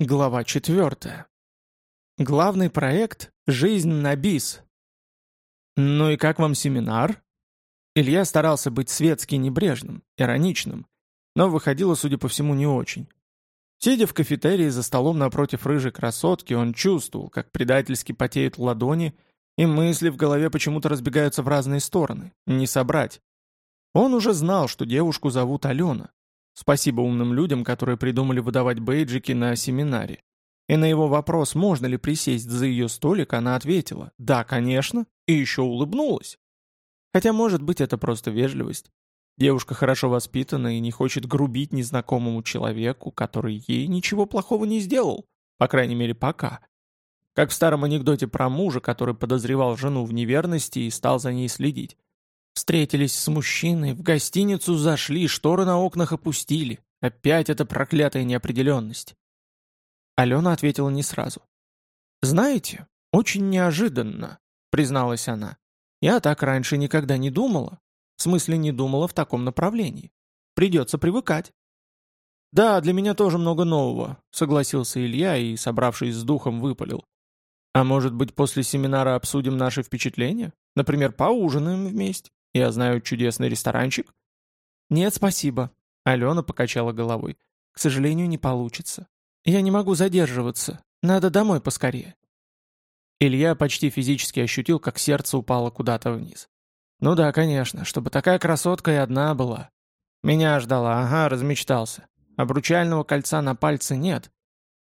Глава 4. Главный проект «Жизнь на бис». «Ну и как вам семинар?» Илья старался быть светски небрежным, ироничным, но выходило, судя по всему, не очень. Сидя в кафетерии за столом напротив рыжей красотки, он чувствовал, как предательски потеют ладони, и мысли в голове почему-то разбегаются в разные стороны, не собрать. Он уже знал, что девушку зовут Алена, Спасибо умным людям, которые придумали выдавать бейджики на семинаре. И на его вопрос, можно ли присесть за ее столик, она ответила «Да, конечно», и еще улыбнулась. Хотя, может быть, это просто вежливость. Девушка хорошо воспитана и не хочет грубить незнакомому человеку, который ей ничего плохого не сделал, по крайней мере, пока. Как в старом анекдоте про мужа, который подозревал жену в неверности и стал за ней следить. Встретились с мужчиной, в гостиницу зашли, шторы на окнах опустили. Опять эта проклятая неопределенность. Алена ответила не сразу. «Знаете, очень неожиданно», — призналась она. «Я так раньше никогда не думала. В смысле, не думала в таком направлении. Придется привыкать». «Да, для меня тоже много нового», — согласился Илья и, собравшись с духом, выпалил. «А может быть, после семинара обсудим наши впечатления? Например, поужинаем вместе?» Я знаю чудесный ресторанчик?» «Нет, спасибо», — Алена покачала головой. «К сожалению, не получится. Я не могу задерживаться. Надо домой поскорее». Илья почти физически ощутил, как сердце упало куда-то вниз. «Ну да, конечно, чтобы такая красотка и одна была. Меня ждала, ага, размечтался. Обручального кольца на пальце нет.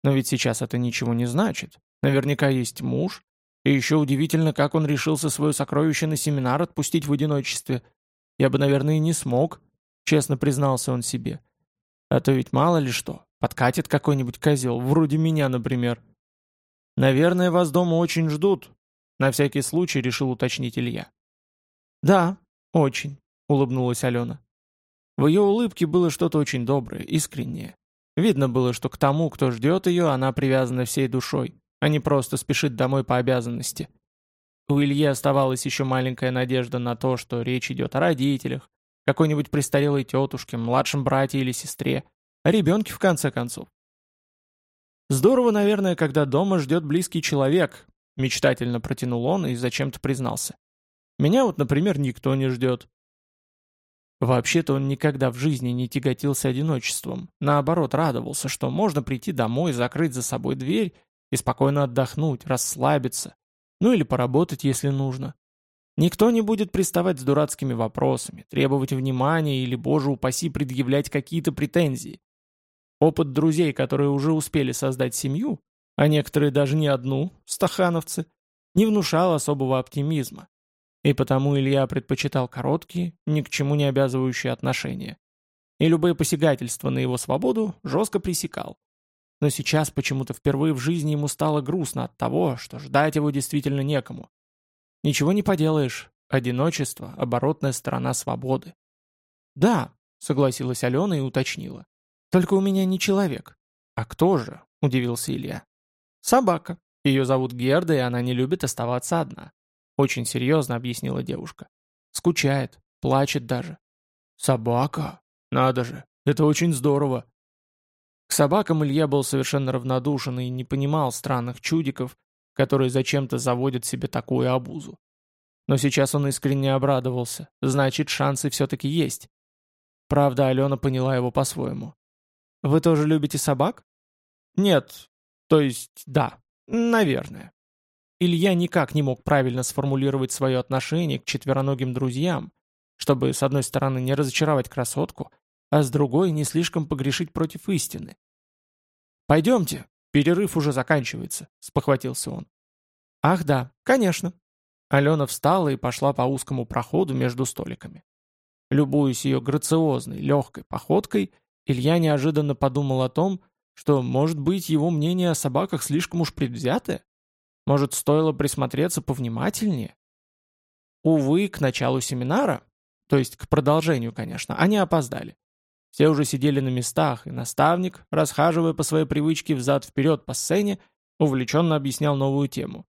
Но ведь сейчас это ничего не значит. Наверняка есть муж, и еще удивительно, как он решился свое сокровище на семинар отпустить в одиночестве. Я бы, наверное, и не смог, честно признался он себе. А то ведь мало ли что, подкатит какой-нибудь козел, вроде меня, например. Наверное, вас дома очень ждут, на всякий случай решил уточнить Илья. Да, очень, улыбнулась Алена. В ее улыбке было что-то очень доброе, искреннее. Видно было, что к тому, кто ждет ее, она привязана всей душой а не просто спешит домой по обязанности. У Ильи оставалась еще маленькая надежда на то, что речь идет о родителях, какой-нибудь престарелой тетушке, младшем брате или сестре, о ребенке в конце концов. «Здорово, наверное, когда дома ждет близкий человек», мечтательно протянул он и зачем-то признался. «Меня вот, например, никто не ждет». Вообще-то он никогда в жизни не тяготился одиночеством. Наоборот, радовался, что можно прийти домой, закрыть за собой дверь и спокойно отдохнуть, расслабиться, ну или поработать, если нужно. Никто не будет приставать с дурацкими вопросами, требовать внимания или, боже упаси, предъявлять какие-то претензии. Опыт друзей, которые уже успели создать семью, а некоторые даже не одну, стахановцы, не внушал особого оптимизма. И потому Илья предпочитал короткие, ни к чему не обязывающие отношения. И любые посягательства на его свободу жестко пресекал. Но сейчас почему-то впервые в жизни ему стало грустно от того, что ждать его действительно некому. Ничего не поделаешь. Одиночество – оборотная сторона свободы. «Да», — согласилась Алена и уточнила. «Только у меня не человек». «А кто же?» — удивился Илья. «Собака. Ее зовут Герда, и она не любит оставаться одна». Очень серьезно объяснила девушка. «Скучает, плачет даже». «Собака? Надо же, это очень здорово. К собакам Илья был совершенно равнодушен и не понимал странных чудиков, которые зачем-то заводят себе такую обузу. Но сейчас он искренне обрадовался, значит, шансы все-таки есть. Правда, Алена поняла его по-своему. «Вы тоже любите собак?» «Нет, то есть да, наверное». Илья никак не мог правильно сформулировать свое отношение к четвероногим друзьям, чтобы, с одной стороны, не разочаровать красотку, а с другой не слишком погрешить против истины. «Пойдемте, перерыв уже заканчивается», — спохватился он. «Ах да, конечно». Алена встала и пошла по узкому проходу между столиками. Любуясь ее грациозной, легкой походкой, Илья неожиданно подумал о том, что, может быть, его мнение о собаках слишком уж предвзятое? Может, стоило присмотреться повнимательнее? Увы, к началу семинара, то есть к продолжению, конечно, они опоздали. Все уже сидели на местах, и наставник, расхаживая по своей привычке взад-вперед по сцене, увлеченно объяснял новую тему.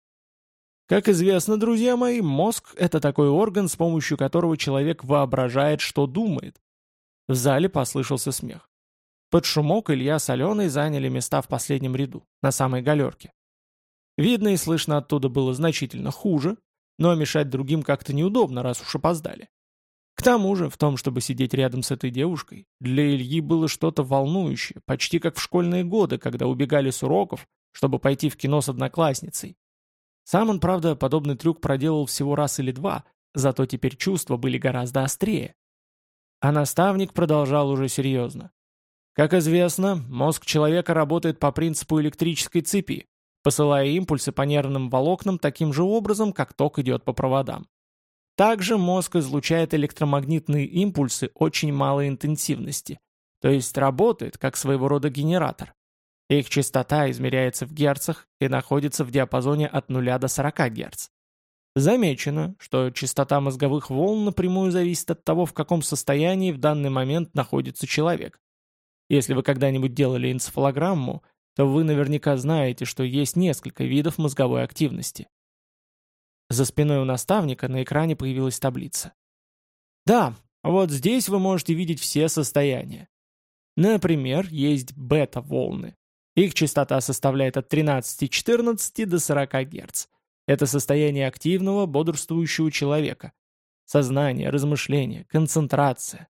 Как известно, друзья мои, мозг — это такой орган, с помощью которого человек воображает, что думает. В зале послышался смех. Под шумок Илья с Аленой заняли места в последнем ряду, на самой галерке. Видно и слышно оттуда было значительно хуже, но мешать другим как-то неудобно, раз уж опоздали. К тому же, в том, чтобы сидеть рядом с этой девушкой, для Ильи было что-то волнующее, почти как в школьные годы, когда убегали с уроков, чтобы пойти в кино с одноклассницей. Сам он, правда, подобный трюк проделал всего раз или два, зато теперь чувства были гораздо острее. А наставник продолжал уже серьезно. Как известно, мозг человека работает по принципу электрической цепи, посылая импульсы по нервным волокнам таким же образом, как ток идет по проводам. Также мозг излучает электромагнитные импульсы очень малой интенсивности, то есть работает как своего рода генератор. Их частота измеряется в герцах и находится в диапазоне от 0 до 40 Гц. Замечено, что частота мозговых волн напрямую зависит от того, в каком состоянии в данный момент находится человек. Если вы когда-нибудь делали энцефалограмму, то вы наверняка знаете, что есть несколько видов мозговой активности. За спиной у наставника на экране появилась таблица. Да, вот здесь вы можете видеть все состояния. Например, есть бета-волны. Их частота составляет от 13-14 до 40 Гц. Это состояние активного, бодрствующего человека. Сознание, размышление, концентрация.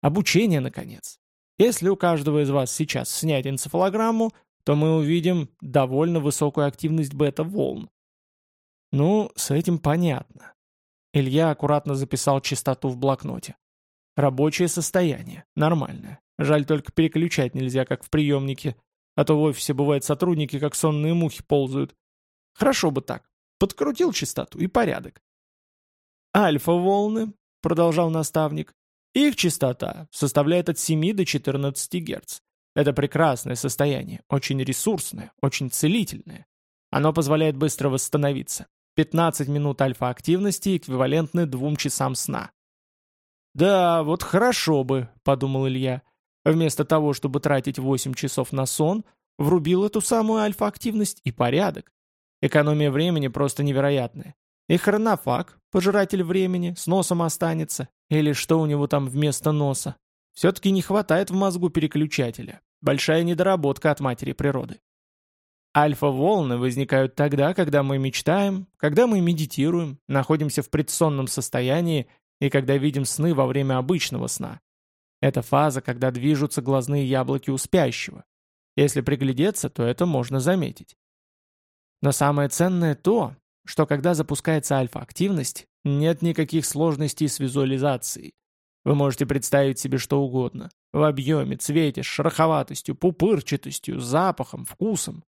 Обучение, наконец. Если у каждого из вас сейчас снять энцефалограмму, то мы увидим довольно высокую активность бета-волн. Ну, с этим понятно. Илья аккуратно записал частоту в блокноте. Рабочее состояние. Нормальное. Жаль, только переключать нельзя, как в приемнике. А то в офисе бывает сотрудники, как сонные мухи, ползают. Хорошо бы так. Подкрутил частоту и порядок. Альфа-волны, продолжал наставник, их частота составляет от 7 до 14 Гц. Это прекрасное состояние, очень ресурсное, очень целительное. Оно позволяет быстро восстановиться. 15 минут альфа-активности эквивалентны двум часам сна. «Да, вот хорошо бы», — подумал Илья. Вместо того, чтобы тратить 8 часов на сон, врубил эту самую альфа-активность и порядок. Экономия времени просто невероятная. И хронофаг, пожиратель времени, с носом останется. Или что у него там вместо носа. Все-таки не хватает в мозгу переключателя. Большая недоработка от матери природы. Альфа-волны возникают тогда, когда мы мечтаем, когда мы медитируем, находимся в предсонном состоянии и когда видим сны во время обычного сна. Это фаза, когда движутся глазные яблоки у спящего. Если приглядеться, то это можно заметить. Но самое ценное то, что когда запускается альфа-активность, нет никаких сложностей с визуализацией. Вы можете представить себе что угодно. В объеме, цвете, шероховатостью, пупырчатостью, запахом, вкусом.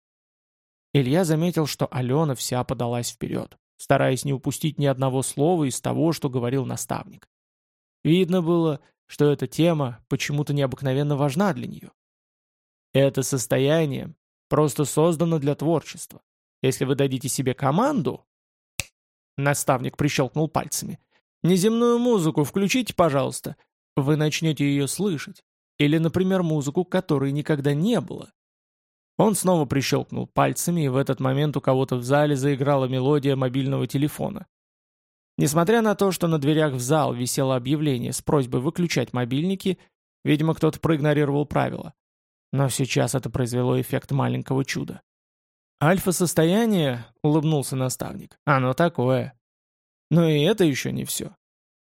Илья заметил, что Алена вся подалась вперед, стараясь не упустить ни одного слова из того, что говорил наставник. Видно было, что эта тема почему-то необыкновенно важна для нее. Это состояние просто создано для творчества. Если вы дадите себе команду... Наставник прищелкнул пальцами. Неземную музыку включите, пожалуйста. Вы начнете ее слышать. Или, например, музыку, которой никогда не было. Он снова прищелкнул пальцами, и в этот момент у кого-то в зале заиграла мелодия мобильного телефона. Несмотря на то, что на дверях в зал висело объявление с просьбой выключать мобильники, видимо, кто-то проигнорировал правила. Но сейчас это произвело эффект маленького чуда. «Альфа-состояние», — улыбнулся наставник, — «оно такое». Но и это еще не все.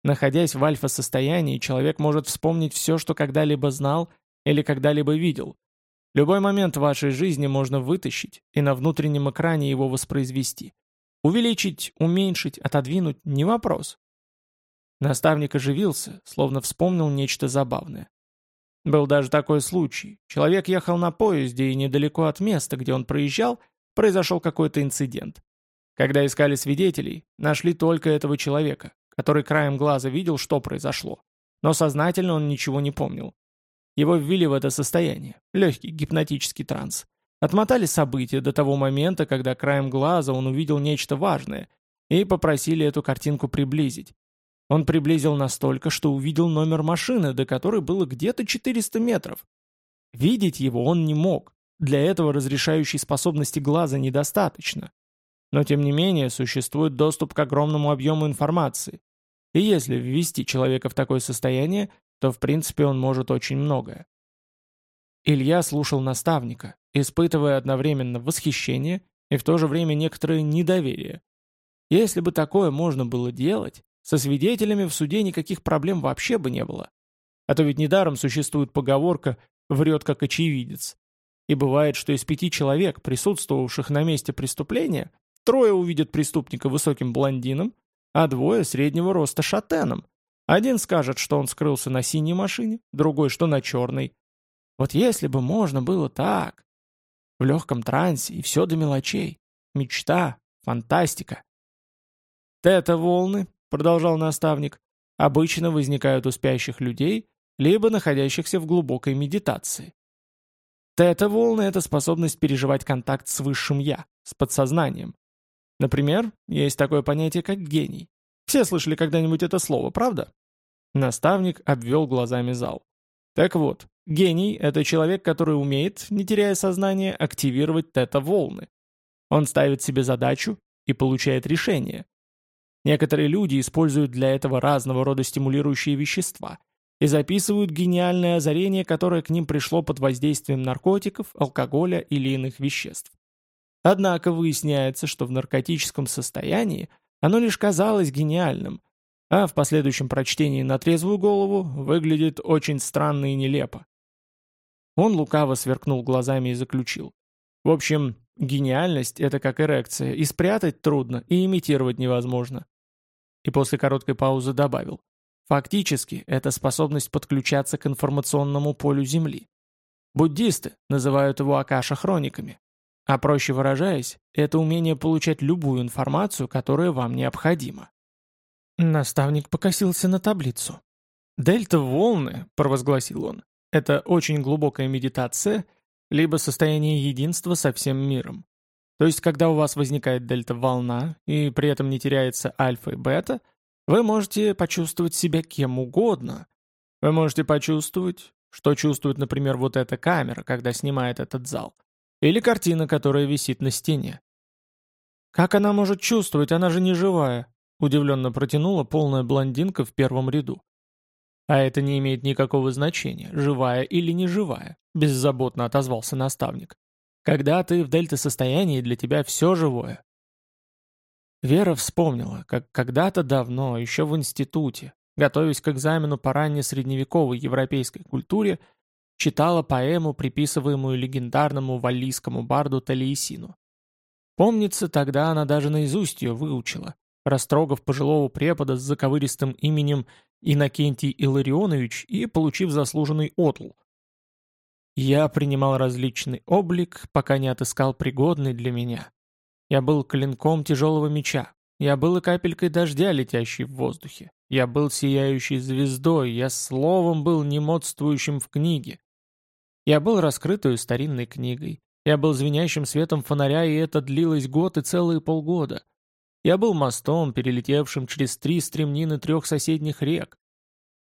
Находясь в альфа-состоянии, человек может вспомнить все, что когда-либо знал или когда-либо видел, Любой момент вашей жизни можно вытащить и на внутреннем экране его воспроизвести. Увеличить, уменьшить, отодвинуть – не вопрос. Наставник оживился, словно вспомнил нечто забавное. Был даже такой случай. Человек ехал на поезде, и недалеко от места, где он проезжал, произошел какой-то инцидент. Когда искали свидетелей, нашли только этого человека, который краем глаза видел, что произошло. Но сознательно он ничего не помнил. Его ввели в это состояние, легкий гипнотический транс. Отмотали события до того момента, когда краем глаза он увидел нечто важное, и попросили эту картинку приблизить. Он приблизил настолько, что увидел номер машины, до которой было где-то 400 метров. Видеть его он не мог, для этого разрешающей способности глаза недостаточно. Но тем не менее существует доступ к огромному объему информации. И если ввести человека в такое состояние, то в принципе он может очень многое. Илья слушал наставника, испытывая одновременно восхищение и в то же время некоторое недоверие. Если бы такое можно было делать, со свидетелями в суде никаких проблем вообще бы не было. А то ведь недаром существует поговорка «врет как очевидец». И бывает, что из пяти человек, присутствовавших на месте преступления, трое увидят преступника высоким блондином, а двое среднего роста шатеном. Один скажет, что он скрылся на синей машине, другой, что на черной. Вот если бы можно было так. В легком трансе и все до мелочей. Мечта, фантастика. «Тета-волны», — продолжал наставник, — «обычно возникают у спящих людей, либо находящихся в глубокой медитации. Тета-волны — это способность переживать контакт с высшим «я», с подсознанием. Например, есть такое понятие, как гений. Все слышали когда-нибудь это слово, правда? Наставник обвел глазами зал. Так вот, гений — это человек, который умеет, не теряя сознания, активировать тета-волны. Он ставит себе задачу и получает решение. Некоторые люди используют для этого разного рода стимулирующие вещества и записывают гениальное озарение, которое к ним пришло под воздействием наркотиков, алкоголя или иных веществ. Однако выясняется, что в наркотическом состоянии оно лишь казалось гениальным, а в последующем прочтении на трезвую голову выглядит очень странно и нелепо. Он лукаво сверкнул глазами и заключил. В общем, гениальность — это как эрекция, и спрятать трудно, и имитировать невозможно. И после короткой паузы добавил. Фактически, это способность подключаться к информационному полю Земли. Буддисты называют его акаша-хрониками. А проще выражаясь, это умение получать любую информацию, которая вам необходима. Наставник покосился на таблицу. «Дельта-волны», — провозгласил он, — «это очень глубокая медитация, либо состояние единства со всем миром. То есть, когда у вас возникает дельта-волна, и при этом не теряется альфа и бета, вы можете почувствовать себя кем угодно. Вы можете почувствовать, что чувствует, например, вот эта камера, когда снимает этот зал. Или картина, которая висит на стене. «Как она может чувствовать? Она же не живая!» Удивленно протянула полная блондинка в первом ряду. «А это не имеет никакого значения, живая или не живая», беззаботно отозвался наставник. «Когда ты в дельта-состоянии, для тебя все живое». Вера вспомнила, как когда-то давно, еще в институте, готовясь к экзамену по ранней средневековой европейской культуре, читала поэму, приписываемую легендарному валлийскому барду Талиесину. Помнится, тогда она даже наизусть ее выучила, растрогав пожилого препода с заковыристым именем Иннокентий Илларионович и получив заслуженный отл. Я принимал различный облик, пока не отыскал пригодный для меня. Я был клинком тяжелого меча, я был и капелькой дождя, летящей в воздухе. Я был сияющей звездой, я словом был немодствующим в книге. Я был раскрытую старинной книгой. Я был звенящим светом фонаря, и это длилось год и целые полгода. Я был мостом, перелетевшим через три стремнины трех соседних рек.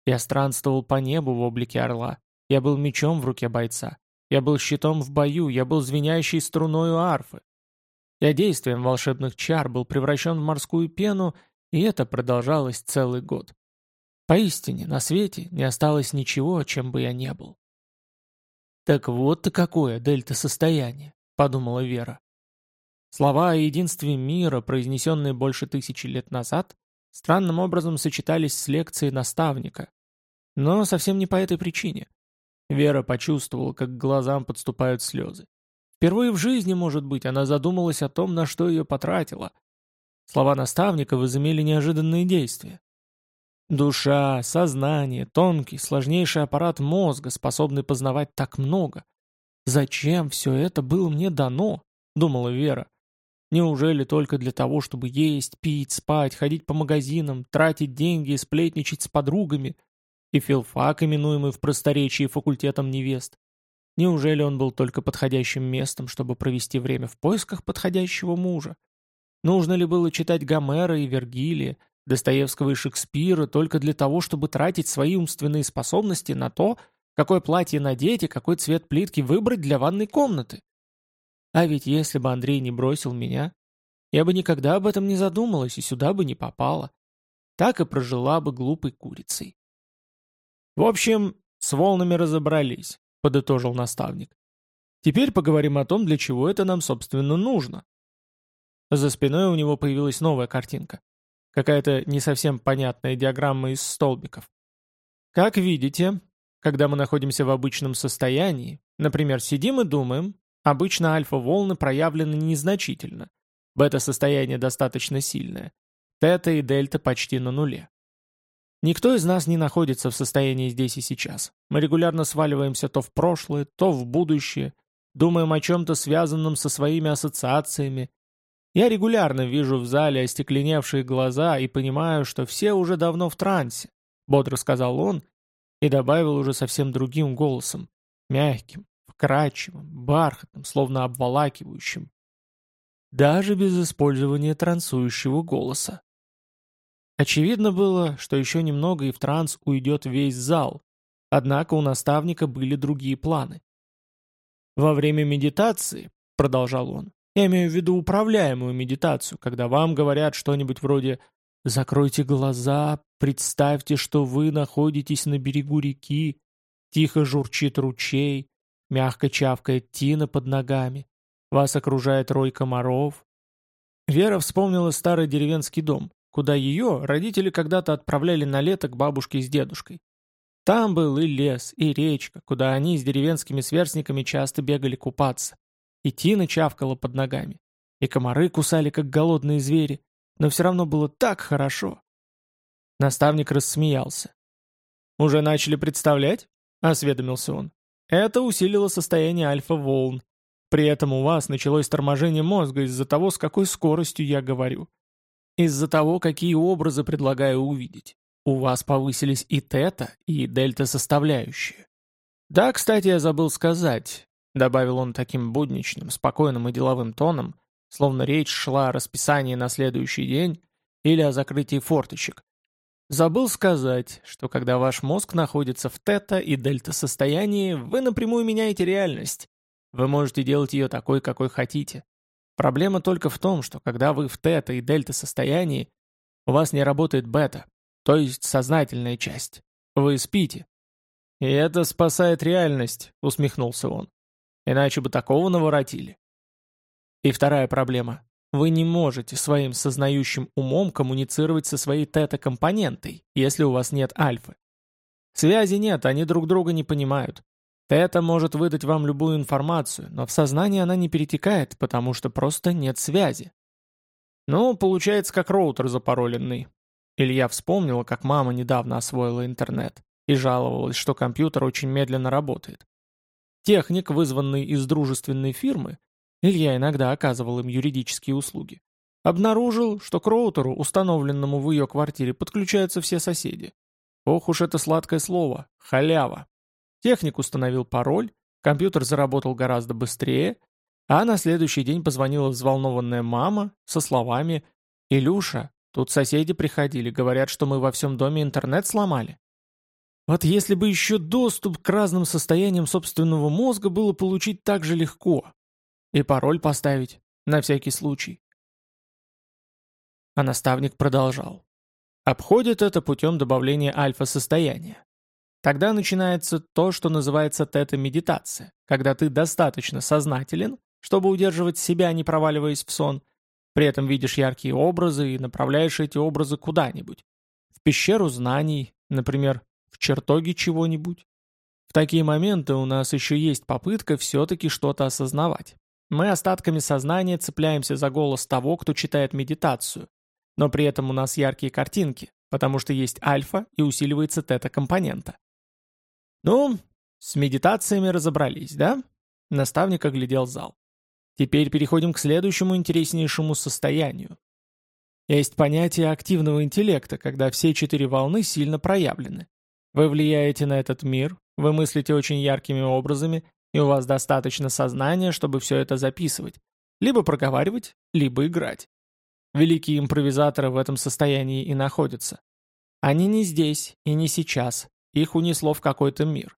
Я странствовал по небу в облике орла. Я был мечом в руке бойца. Я был щитом в бою, я был звенящей струною арфы. Я действием волшебных чар был превращен в морскую пену, и это продолжалось целый год. Поистине, на свете не осталось ничего, чем бы я не был. «Так вот-то какое дельта-состояние», — подумала Вера. Слова о единстве мира, произнесенные больше тысячи лет назад, странным образом сочетались с лекцией наставника. Но совсем не по этой причине. Вера почувствовала, как к глазам подступают слезы. Впервые в жизни, может быть, она задумалась о том, на что ее потратила. Слова наставника возымели неожиданные действия. Душа, сознание, тонкий, сложнейший аппарат мозга, способный познавать так много. «Зачем все это было мне дано?» — думала Вера. «Неужели только для того, чтобы есть, пить, спать, ходить по магазинам, тратить деньги и сплетничать с подругами?» И филфак, именуемый в просторечии факультетом невест. Неужели он был только подходящим местом, чтобы провести время в поисках подходящего мужа? Нужно ли было читать Гомера и Вергилия, Достоевского и Шекспира только для того, чтобы тратить свои умственные способности на то, какое платье надеть и какой цвет плитки выбрать для ванной комнаты. А ведь если бы Андрей не бросил меня, я бы никогда об этом не задумалась и сюда бы не попала. Так и прожила бы глупой курицей. В общем, с волнами разобрались. — подытожил наставник. «Теперь поговорим о том, для чего это нам, собственно, нужно». За спиной у него появилась новая картинка. Какая-то не совсем понятная диаграмма из столбиков. Как видите, когда мы находимся в обычном состоянии, например, сидим и думаем, обычно альфа-волны проявлены незначительно. Бета-состояние достаточно сильное. Тета и дельта почти на нуле. Никто из нас не находится в состоянии здесь и сейчас. Мы регулярно сваливаемся то в прошлое, то в будущее, думаем о чем-то связанном со своими ассоциациями. Я регулярно вижу в зале остекленевшие глаза и понимаю, что все уже давно в трансе, бодро сказал он и добавил уже совсем другим голосом, мягким, вкрадчивым, бархатным, словно обволакивающим. Даже без использования трансующего голоса. Очевидно было, что еще немного и в транс уйдет весь зал, однако у наставника были другие планы. «Во время медитации», — продолжал он, — «я имею в виду управляемую медитацию, когда вам говорят что-нибудь вроде «закройте глаза, представьте, что вы находитесь на берегу реки, тихо журчит ручей, мягко чавкает тина под ногами, вас окружает рой комаров». Вера вспомнила старый деревенский дом, куда ее родители когда-то отправляли на лето к бабушке с дедушкой. Там был и лес, и речка, куда они с деревенскими сверстниками часто бегали купаться. И тина чавкала под ногами, и комары кусали, как голодные звери, но все равно было так хорошо. Наставник рассмеялся. «Уже начали представлять?» — осведомился он. «Это усилило состояние альфа-волн. При этом у вас началось торможение мозга из-за того, с какой скоростью я говорю. Из-за того, какие образы предлагаю увидеть. У вас повысились и тета, и дельта-составляющие. Да, кстати, я забыл сказать, добавил он таким будничным, спокойным и деловым тоном, словно речь шла о расписании на следующий день или о закрытии форточек. Забыл сказать, что когда ваш мозг находится в тета и дельта состоянии, вы напрямую меняете реальность. Вы можете делать ее такой, какой хотите. Проблема только в том, что когда вы в тета и дельта состоянии, у вас не работает бета, то есть сознательная часть. Вы спите. «И это спасает реальность», — усмехнулся он. «Иначе бы такого наворотили». И вторая проблема. Вы не можете своим сознающим умом коммуницировать со своей тета-компонентой, если у вас нет альфы. Связи нет, они друг друга не понимают. Это может выдать вам любую информацию, но в сознание она не перетекает, потому что просто нет связи. Ну, получается, как роутер запароленный. Илья вспомнила, как мама недавно освоила интернет и жаловалась, что компьютер очень медленно работает. Техник, вызванный из дружественной фирмы, Илья иногда оказывал им юридические услуги, обнаружил, что к роутеру, установленному в ее квартире, подключаются все соседи. Ох уж это сладкое слово – халява. Техник установил пароль, компьютер заработал гораздо быстрее, а на следующий день позвонила взволнованная мама со словами «Илюша, тут соседи приходили, говорят, что мы во всем доме интернет сломали». Вот если бы еще доступ к разным состояниям собственного мозга было получить так же легко. И пароль поставить, на всякий случай. А наставник продолжал. Обходит это путем добавления альфа-состояния. Тогда начинается то, что называется тета-медитация, когда ты достаточно сознателен, чтобы удерживать себя, не проваливаясь в сон, при этом видишь яркие образы и направляешь эти образы куда-нибудь. В пещеру знаний, например, в чертоге чего-нибудь. В такие моменты у нас еще есть попытка все-таки что-то осознавать. Мы остатками сознания цепляемся за голос того, кто читает медитацию, но при этом у нас яркие картинки, потому что есть альфа и усиливается тета-компонента. «Ну, с медитациями разобрались, да?» Наставник оглядел зал. «Теперь переходим к следующему интереснейшему состоянию. Есть понятие активного интеллекта, когда все четыре волны сильно проявлены. Вы влияете на этот мир, вы мыслите очень яркими образами, и у вас достаточно сознания, чтобы все это записывать. Либо проговаривать, либо играть. Великие импровизаторы в этом состоянии и находятся. Они не здесь и не сейчас, их унесло в какой-то мир.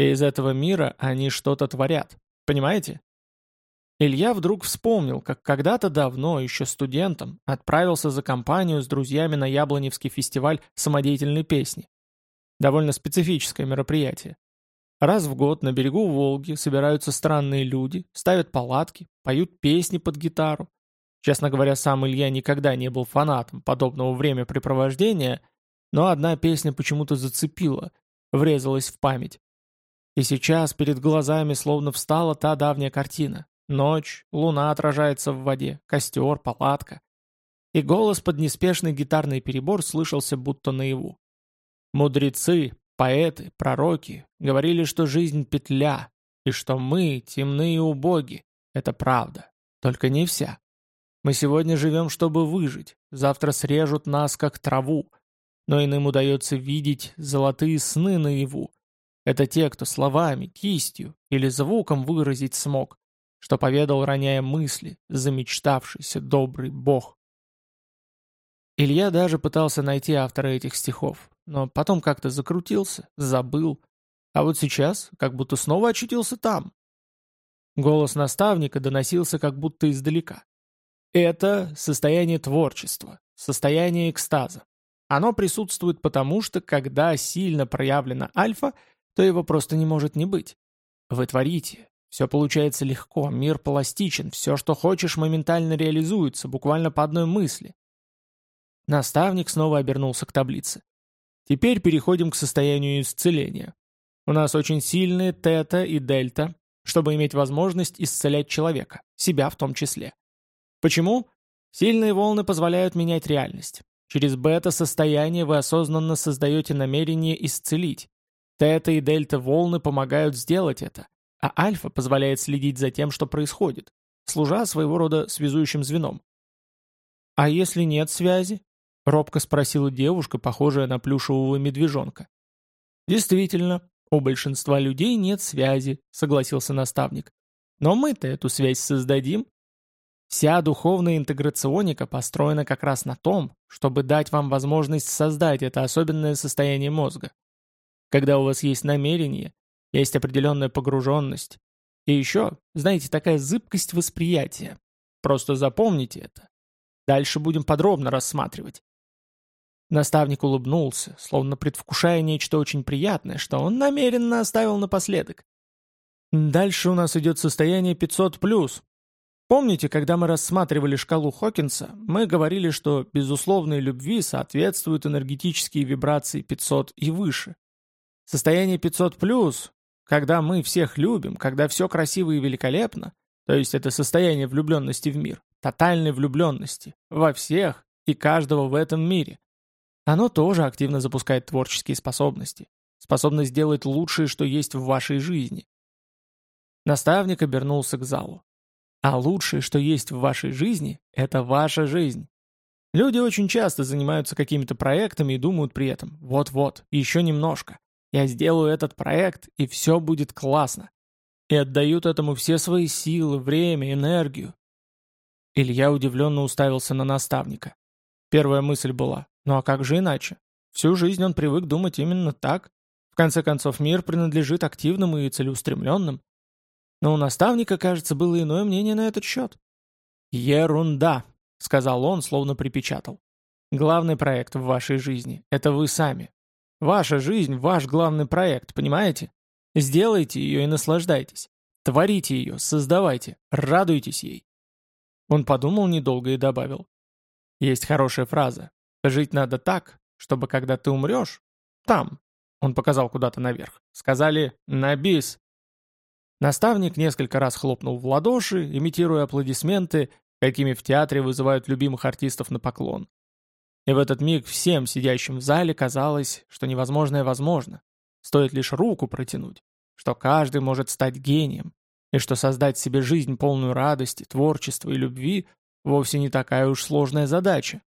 И из этого мира они что-то творят. Понимаете? Илья вдруг вспомнил, как когда-то давно, еще студентом, отправился за компанию с друзьями на Яблоневский фестиваль самодеятельной песни. Довольно специфическое мероприятие. Раз в год на берегу Волги собираются странные люди, ставят палатки, поют песни под гитару. Честно говоря, сам Илья никогда не был фанатом подобного времяпрепровождения, но одна песня почему-то зацепила, врезалась в память. И сейчас перед глазами словно встала та давняя картина. Ночь, луна отражается в воде, костер, палатка. И голос под неспешный гитарный перебор слышался будто наяву. Мудрецы, поэты, пророки говорили, что жизнь петля, и что мы, темные и убоги, это правда, только не вся. Мы сегодня живем, чтобы выжить, завтра срежут нас, как траву, но иным удается видеть золотые сны наяву. Это те, кто словами, кистью или звуком выразить смог, что поведал, роняя мысли, замечтавшийся добрый бог. Илья даже пытался найти автора этих стихов, но потом как-то закрутился, забыл, а вот сейчас как будто снова очутился там. Голос наставника доносился как будто издалека. Это состояние творчества, состояние экстаза. Оно присутствует потому, что когда сильно проявлена альфа, то его просто не может не быть. Вы творите, все получается легко, мир пластичен, все, что хочешь, моментально реализуется, буквально по одной мысли. Наставник снова обернулся к таблице. Теперь переходим к состоянию исцеления. У нас очень сильные тета и дельта, чтобы иметь возможность исцелять человека, себя в том числе. Почему? Сильные волны позволяют менять реальность. Через бета-состояние вы осознанно создаете намерение исцелить. Тета и дельта волны помогают сделать это, а альфа позволяет следить за тем, что происходит, служа своего рода связующим звеном. А если нет связи? Робко спросила девушка, похожая на плюшевого медвежонка. Действительно, у большинства людей нет связи, согласился наставник. Но мы-то эту связь создадим, Вся духовная интеграционика построена как раз на том, чтобы дать вам возможность создать это особенное состояние мозга. Когда у вас есть намерение, есть определенная погруженность. И еще, знаете, такая зыбкость восприятия. Просто запомните это. Дальше будем подробно рассматривать. Наставник улыбнулся, словно предвкушая нечто очень приятное, что он намеренно оставил напоследок. Дальше у нас идет состояние 500+, Помните, когда мы рассматривали шкалу Хокинса, мы говорили, что безусловной любви соответствуют энергетические вибрации 500 и выше. Состояние 500+, когда мы всех любим, когда все красиво и великолепно, то есть это состояние влюбленности в мир, тотальной влюбленности, во всех и каждого в этом мире. Оно тоже активно запускает творческие способности, способность сделать лучшее, что есть в вашей жизни. Наставник обернулся к залу. А лучшее, что есть в вашей жизни, это ваша жизнь. Люди очень часто занимаются какими-то проектами и думают при этом, вот-вот, еще немножко. Я сделаю этот проект, и все будет классно. И отдают этому все свои силы, время, энергию. Илья удивленно уставился на наставника. Первая мысль была, ну а как же иначе? Всю жизнь он привык думать именно так. В конце концов, мир принадлежит активным и целеустремленным. Но у наставника, кажется, было иное мнение на этот счет. «Ерунда», — сказал он, словно припечатал. «Главный проект в вашей жизни — это вы сами. Ваша жизнь — ваш главный проект, понимаете? Сделайте ее и наслаждайтесь. Творите ее, создавайте, радуйтесь ей». Он подумал недолго и добавил. Есть хорошая фраза. Жить надо так, чтобы когда ты умрешь, там, он показал куда-то наверх, сказали «на бис», Наставник несколько раз хлопнул в ладоши, имитируя аплодисменты, какими в театре вызывают любимых артистов на поклон. И в этот миг всем сидящим в зале казалось, что невозможное возможно. Стоит лишь руку протянуть, что каждый может стать гением, и что создать себе жизнь полную радости, творчества и любви вовсе не такая уж сложная задача.